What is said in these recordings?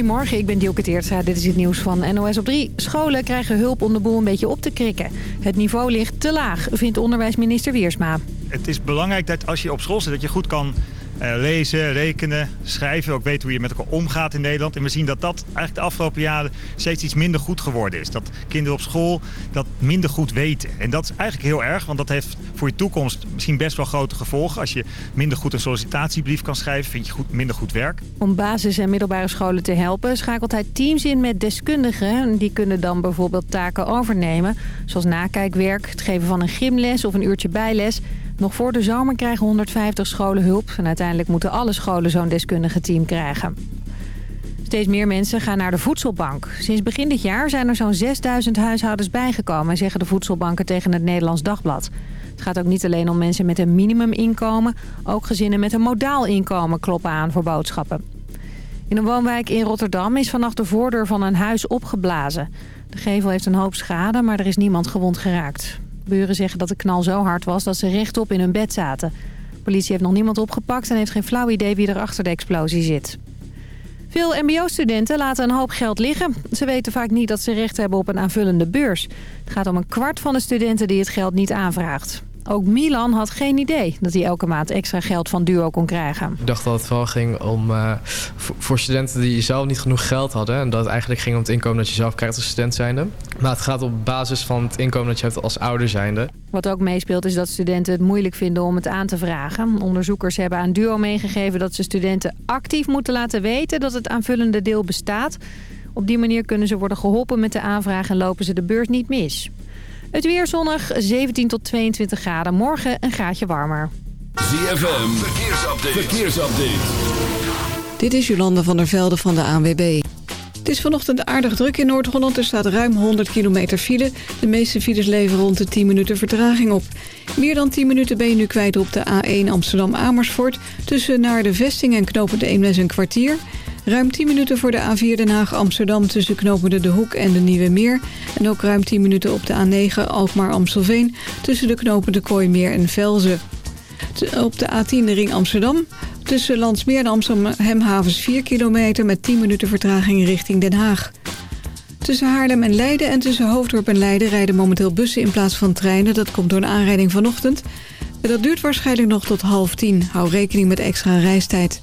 Goedemorgen, ik ben Dielke Teertstra. Dit is het nieuws van NOS op 3. Scholen krijgen hulp om de boel een beetje op te krikken. Het niveau ligt te laag, vindt onderwijsminister Wiersma. Het is belangrijk dat als je op school zit dat je goed kan lezen, rekenen, schrijven. Ook weten hoe je met elkaar omgaat in Nederland. En we zien dat dat eigenlijk de afgelopen jaren steeds iets minder goed geworden is. Dat kinderen op school dat minder goed weten. En dat is eigenlijk heel erg, want dat heeft voor je toekomst misschien best wel grote gevolgen. Als je minder goed een sollicitatiebrief kan schrijven, vind je goed, minder goed werk. Om basis- en middelbare scholen te helpen schakelt hij teams in met deskundigen. Die kunnen dan bijvoorbeeld taken overnemen. Zoals nakijkwerk, het geven van een gymles of een uurtje bijles... Nog voor de zomer krijgen 150 scholen hulp. En uiteindelijk moeten alle scholen zo'n deskundige team krijgen. Steeds meer mensen gaan naar de voedselbank. Sinds begin dit jaar zijn er zo'n 6000 huishoudens bijgekomen... zeggen de voedselbanken tegen het Nederlands Dagblad. Het gaat ook niet alleen om mensen met een minimuminkomen. Ook gezinnen met een modaal inkomen kloppen aan voor boodschappen. In een woonwijk in Rotterdam is vannacht de voordeur van een huis opgeblazen. De gevel heeft een hoop schade, maar er is niemand gewond geraakt. Buren zeggen dat de knal zo hard was dat ze rechtop in hun bed zaten. De politie heeft nog niemand opgepakt en heeft geen flauw idee wie er achter de explosie zit. Veel mbo-studenten laten een hoop geld liggen. Ze weten vaak niet dat ze recht hebben op een aanvullende beurs. Het gaat om een kwart van de studenten die het geld niet aanvraagt. Ook Milan had geen idee dat hij elke maand extra geld van Duo kon krijgen. Ik dacht dat het vooral ging om uh, voor studenten die zelf niet genoeg geld hadden. En dat het eigenlijk ging om het inkomen dat je zelf krijgt als student zijnde. Maar het gaat op basis van het inkomen dat je hebt als ouder zijnde. Wat ook meespeelt is dat studenten het moeilijk vinden om het aan te vragen. Onderzoekers hebben aan Duo meegegeven dat ze studenten actief moeten laten weten dat het aanvullende deel bestaat. Op die manier kunnen ze worden geholpen met de aanvraag en lopen ze de beurs niet mis. Het weer zonnig, 17 tot 22 graden. Morgen een graadje warmer. ZFM, verkeersupdate. verkeersupdate. Dit is Jolanda van der Velde van de ANWB. Het is vanochtend aardig druk in Noord-Holland. Er staat ruim 100 kilometer file. De meeste files leveren rond de 10 minuten vertraging op. Meer dan 10 minuten ben je nu kwijt op de A1 Amsterdam-Amersfoort... tussen naar de vesting en knopen de Eemnes een kwartier... Ruim 10 minuten voor de A4 Den Haag-Amsterdam tussen knopende De Hoek en de Nieuwe Meer. En ook ruim 10 minuten op de A9 Alkmaar-Amstelveen tussen de knopende Kooimeer en Velzen. Op de A10 de Ring Amsterdam tussen Landsmeer en Amsterdam-Havens 4 kilometer met 10 minuten vertraging richting Den Haag. Tussen Haarlem en Leiden en tussen Hoofddorp en Leiden rijden momenteel bussen in plaats van treinen. Dat komt door een aanrijding vanochtend. Dat duurt waarschijnlijk nog tot half tien. Hou rekening met extra reistijd.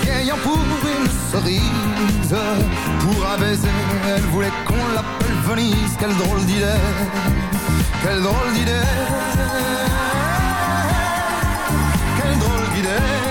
Pagayant pour une cerise. Pour un elle voulait qu'on l'appelle Venise. Quelle drôle d'idée Quelle drôle d'idée. Quelle drôle d'idée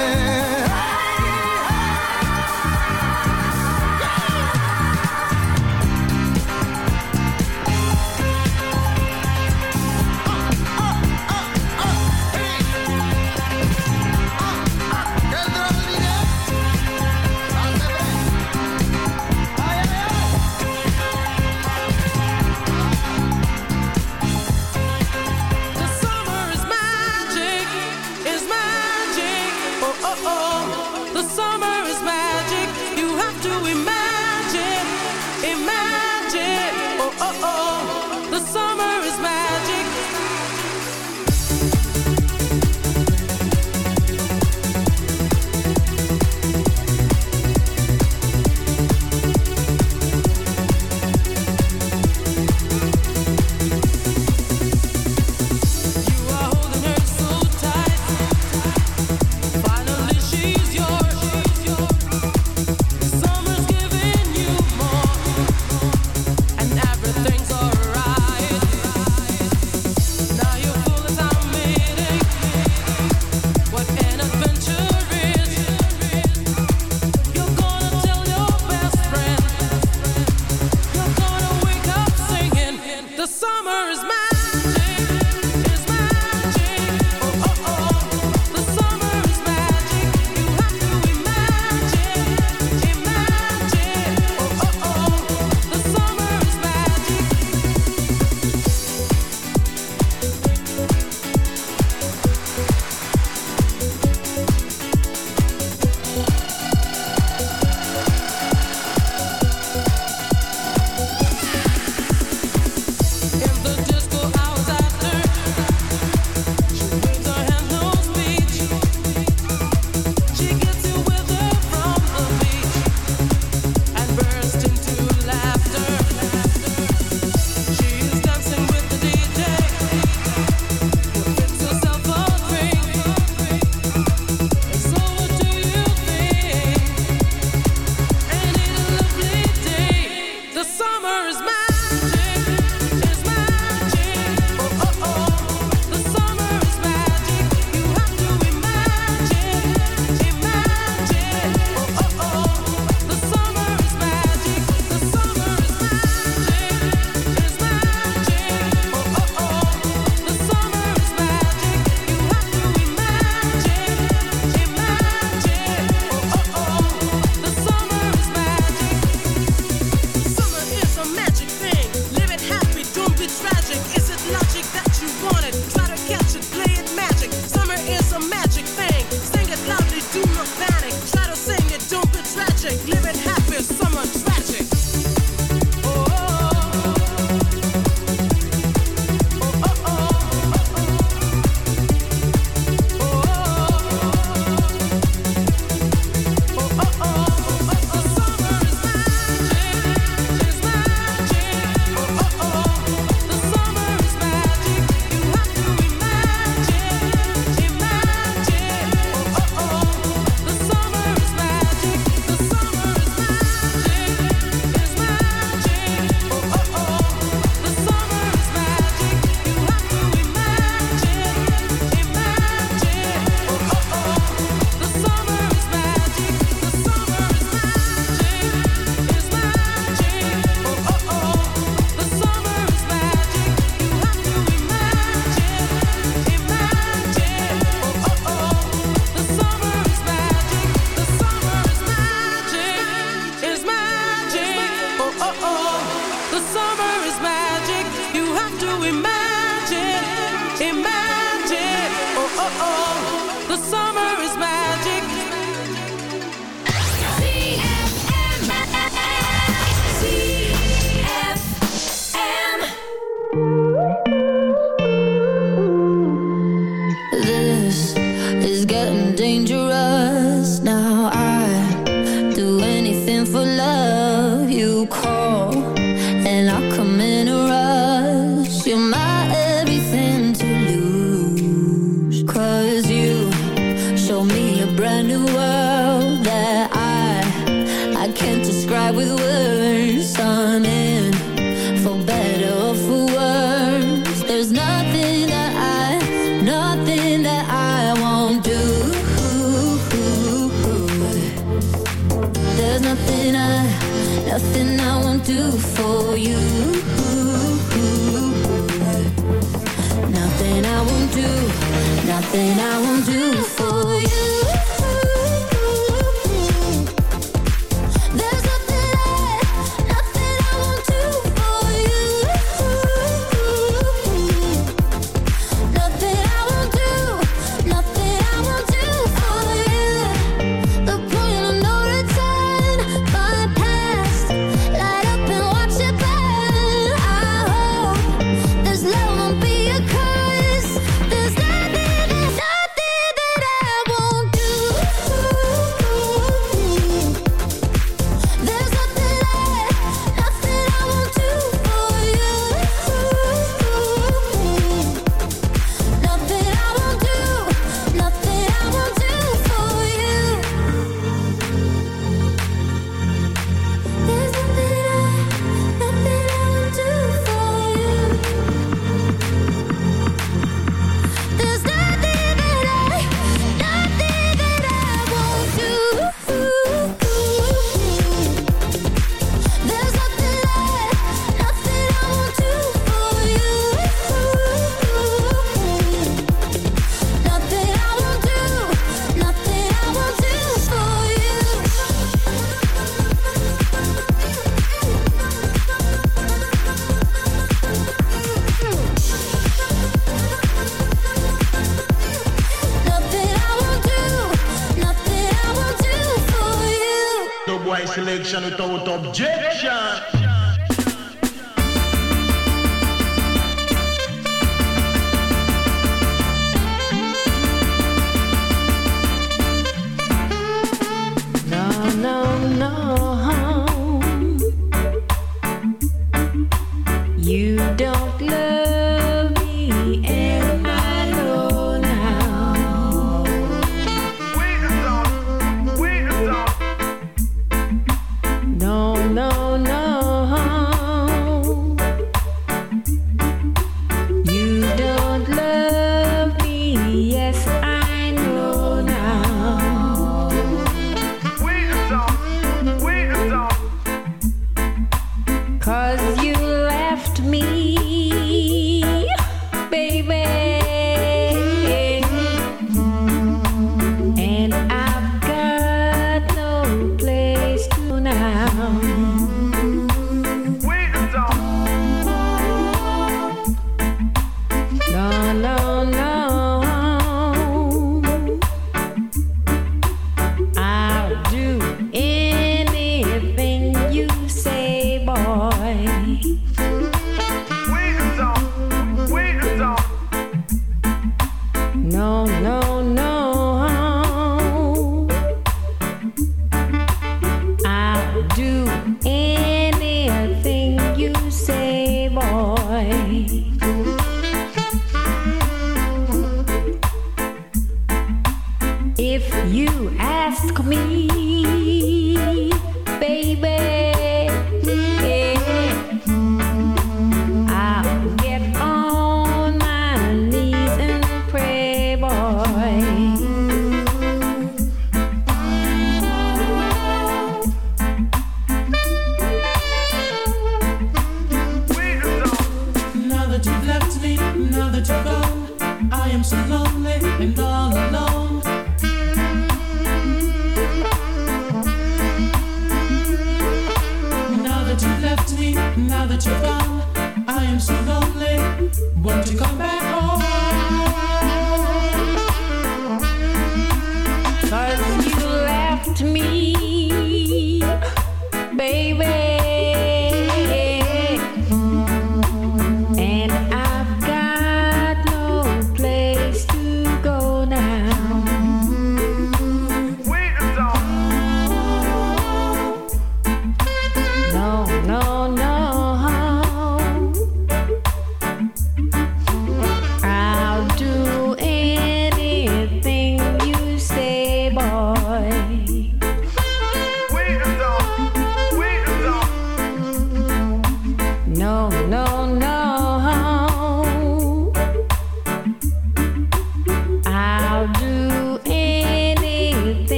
You're my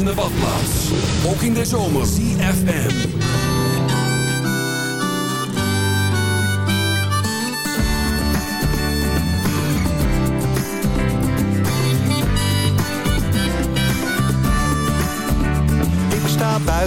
in de badplaats. Ook in de zomer. CFM.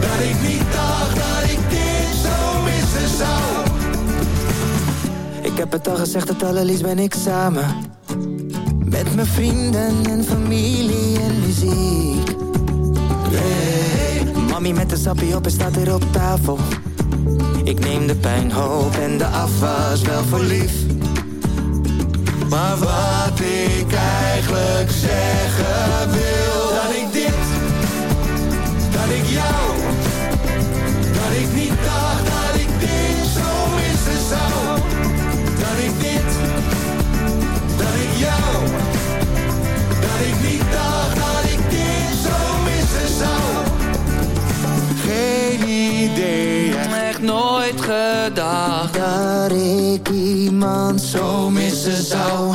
Dat ik niet dacht dat ik dit zo missen zou. Ik heb het al gezegd, dat allerlies ben ik samen. Met mijn vrienden en familie en muziek. Mami met de sappie op en staat er op tafel. Ik neem de pijn, hoop en de afwas wel voor lief. Maar wat ik eigenlijk zeggen wil ik jou. Dat ik niet dacht dat ik dit zo missen zou. Dat ik dit, dat ik jou. Dat ik niet dacht dat ik dit zo missen zou. Geen idee, echt nooit gedacht. Dat ik iemand zo missen zou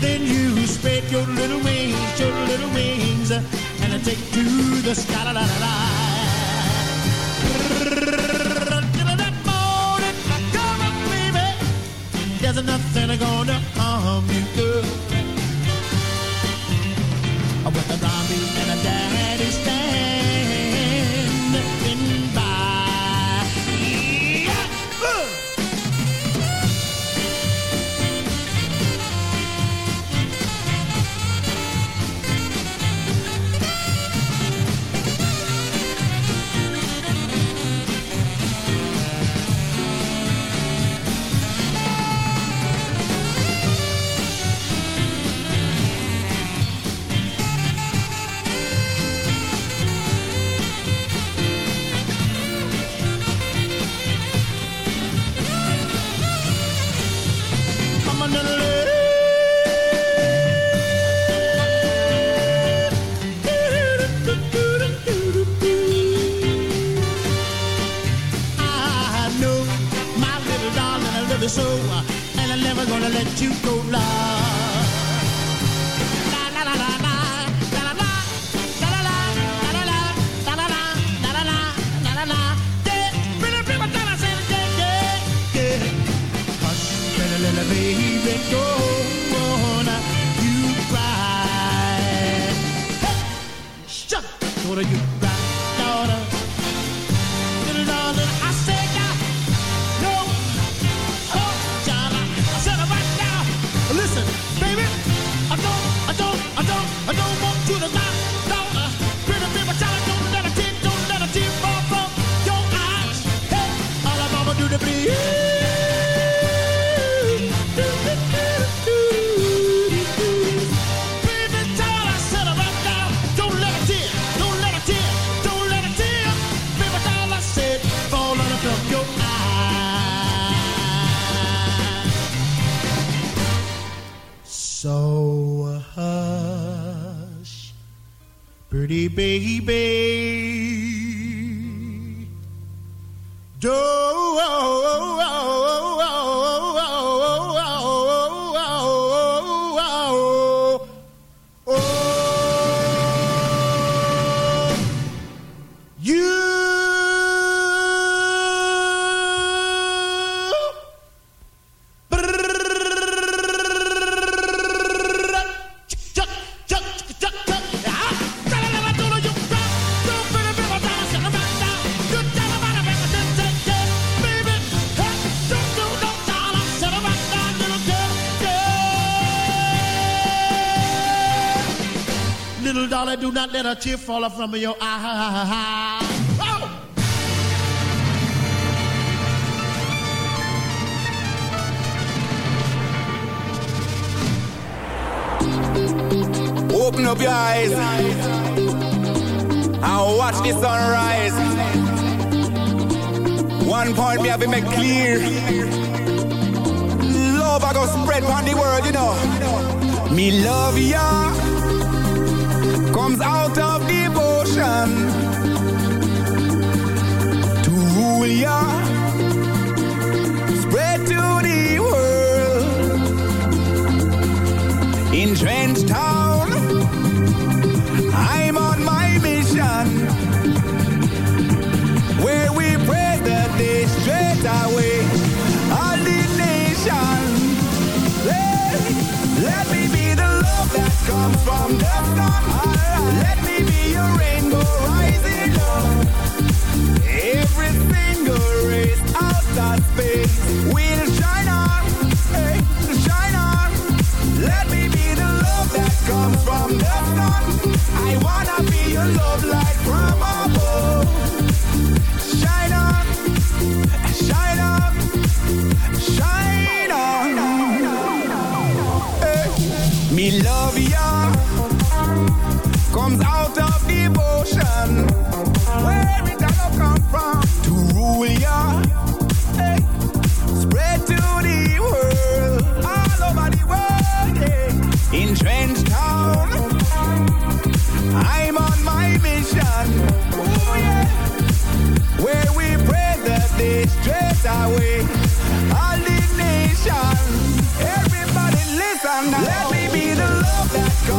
Then you spread your little wings, your little wings, and I take to the sky. La, la, la, la. Joe! A tear fall from your ah, eye. Oh! Open up your eyes and watch the sunrise. One point me have to make clear. Love I go spread on the world, you know. Me love ya comes out of devotion to rule ya. Let me be the love that comes from the sun. I wanna be your love light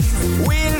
of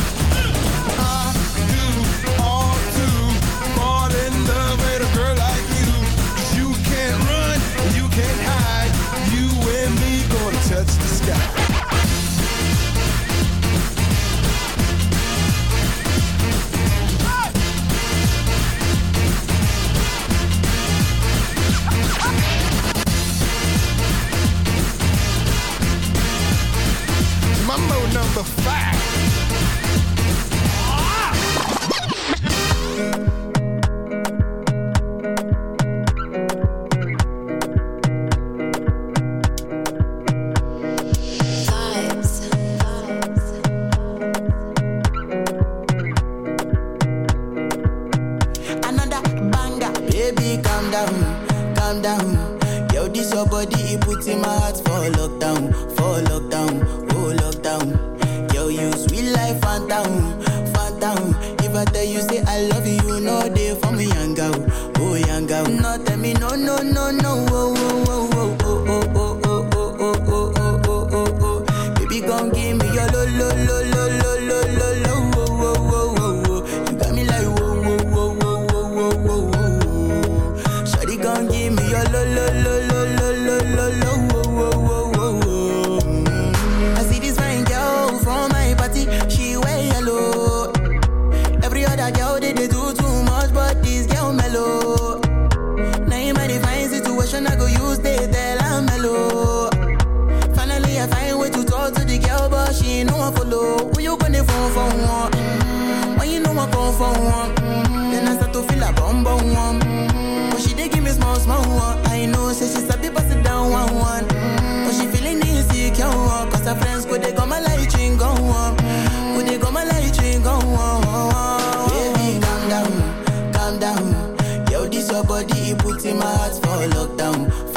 body, put in my heart for lockdown.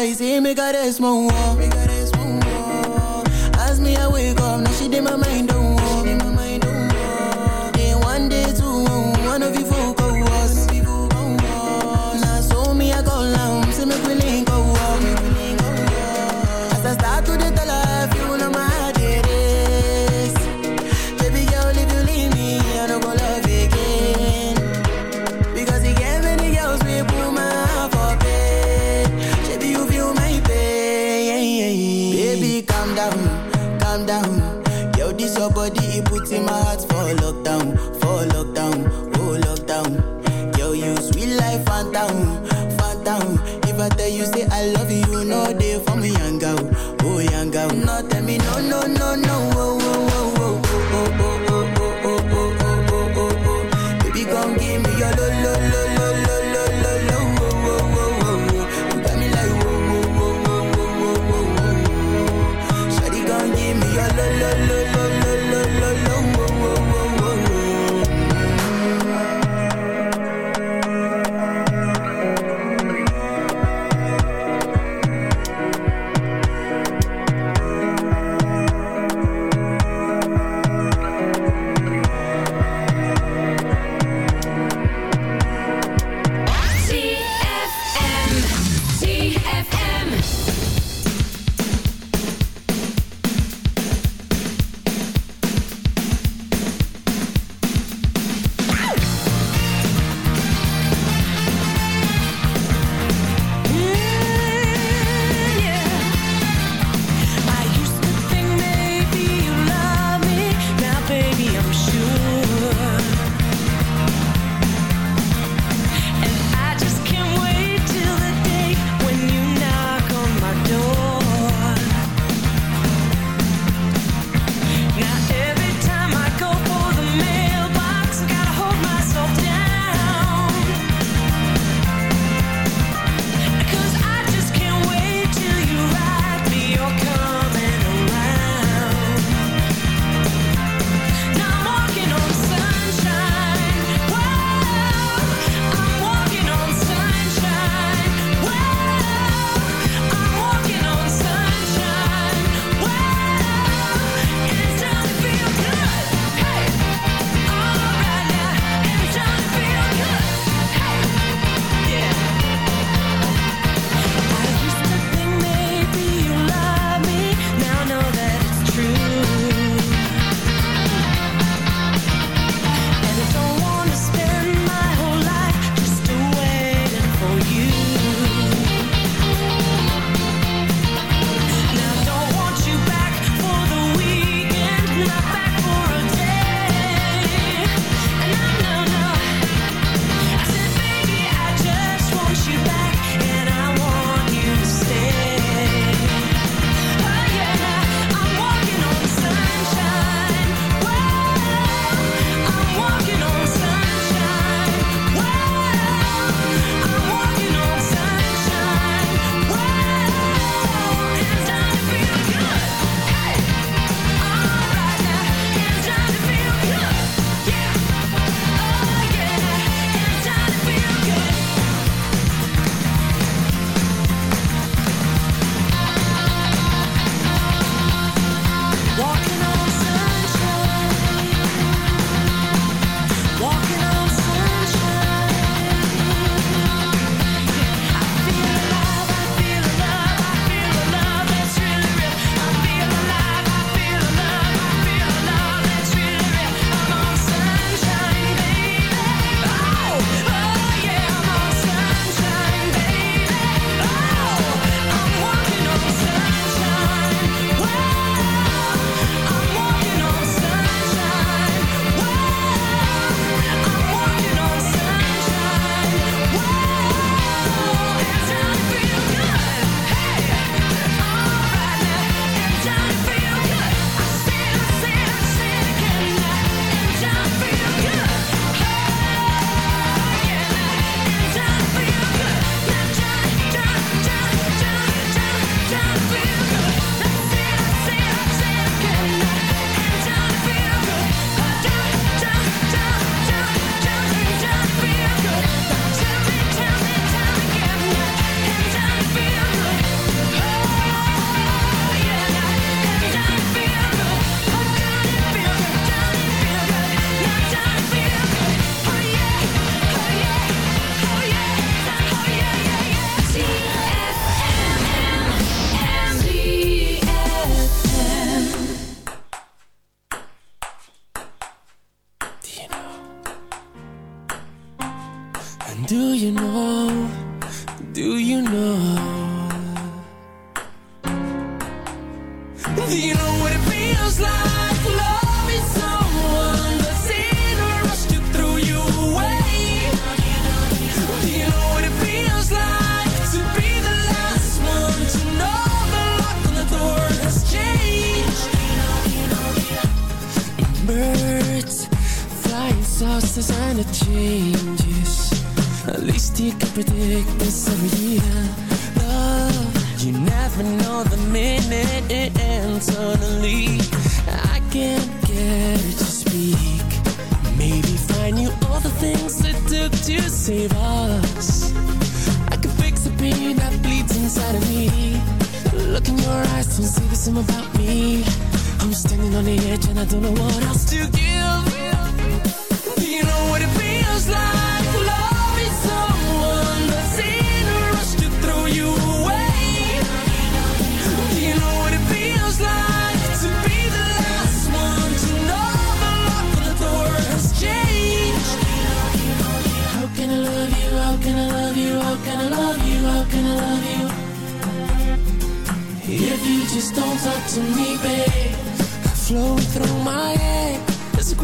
Mas e me garez mon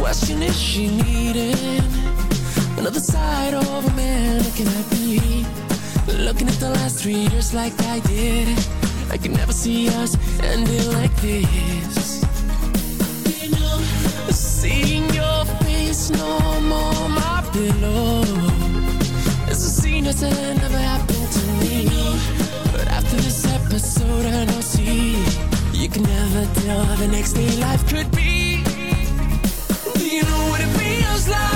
Question is she needing Another side of a man looking at me. Looking at the last three years like I did I could never see us ending like this. Seeing your face no more my pillow It's a scene that never happened to me. But after this episode I know see You can never tell the next day life could be love.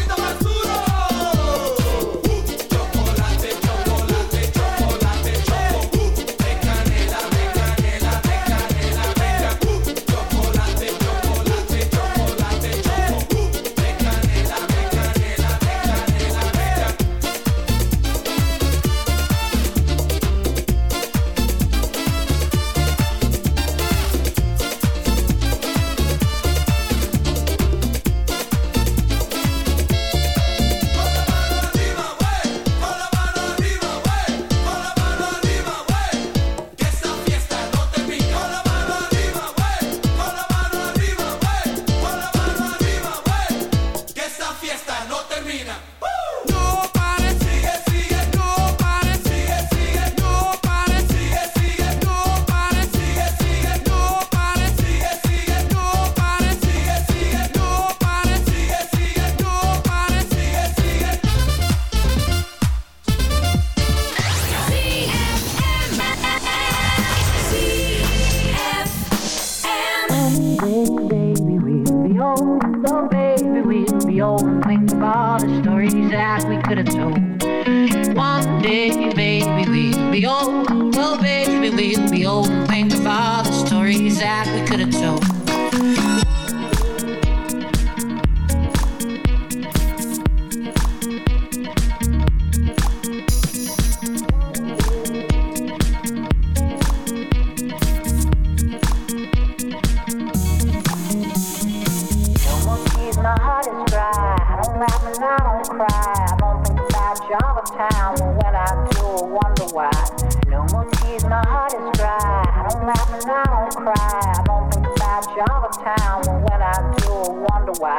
my heart is dry. I don't laugh and I don't cry. I don't think about you all the time. But when I do, I wonder why.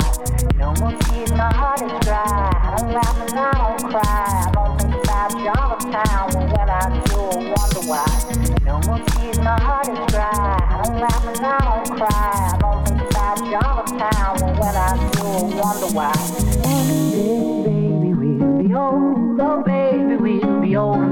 No more tears, my heart is dry. I don't laugh and I don't cry. I don't think about you all the time. But when I do, I wonder why. No more tears, my heart is dry. I don't laugh and I don't cry. I don't think about you all the time. But when I do, I wonder why. Baby, we'll be old. Oh, baby, we'll be old.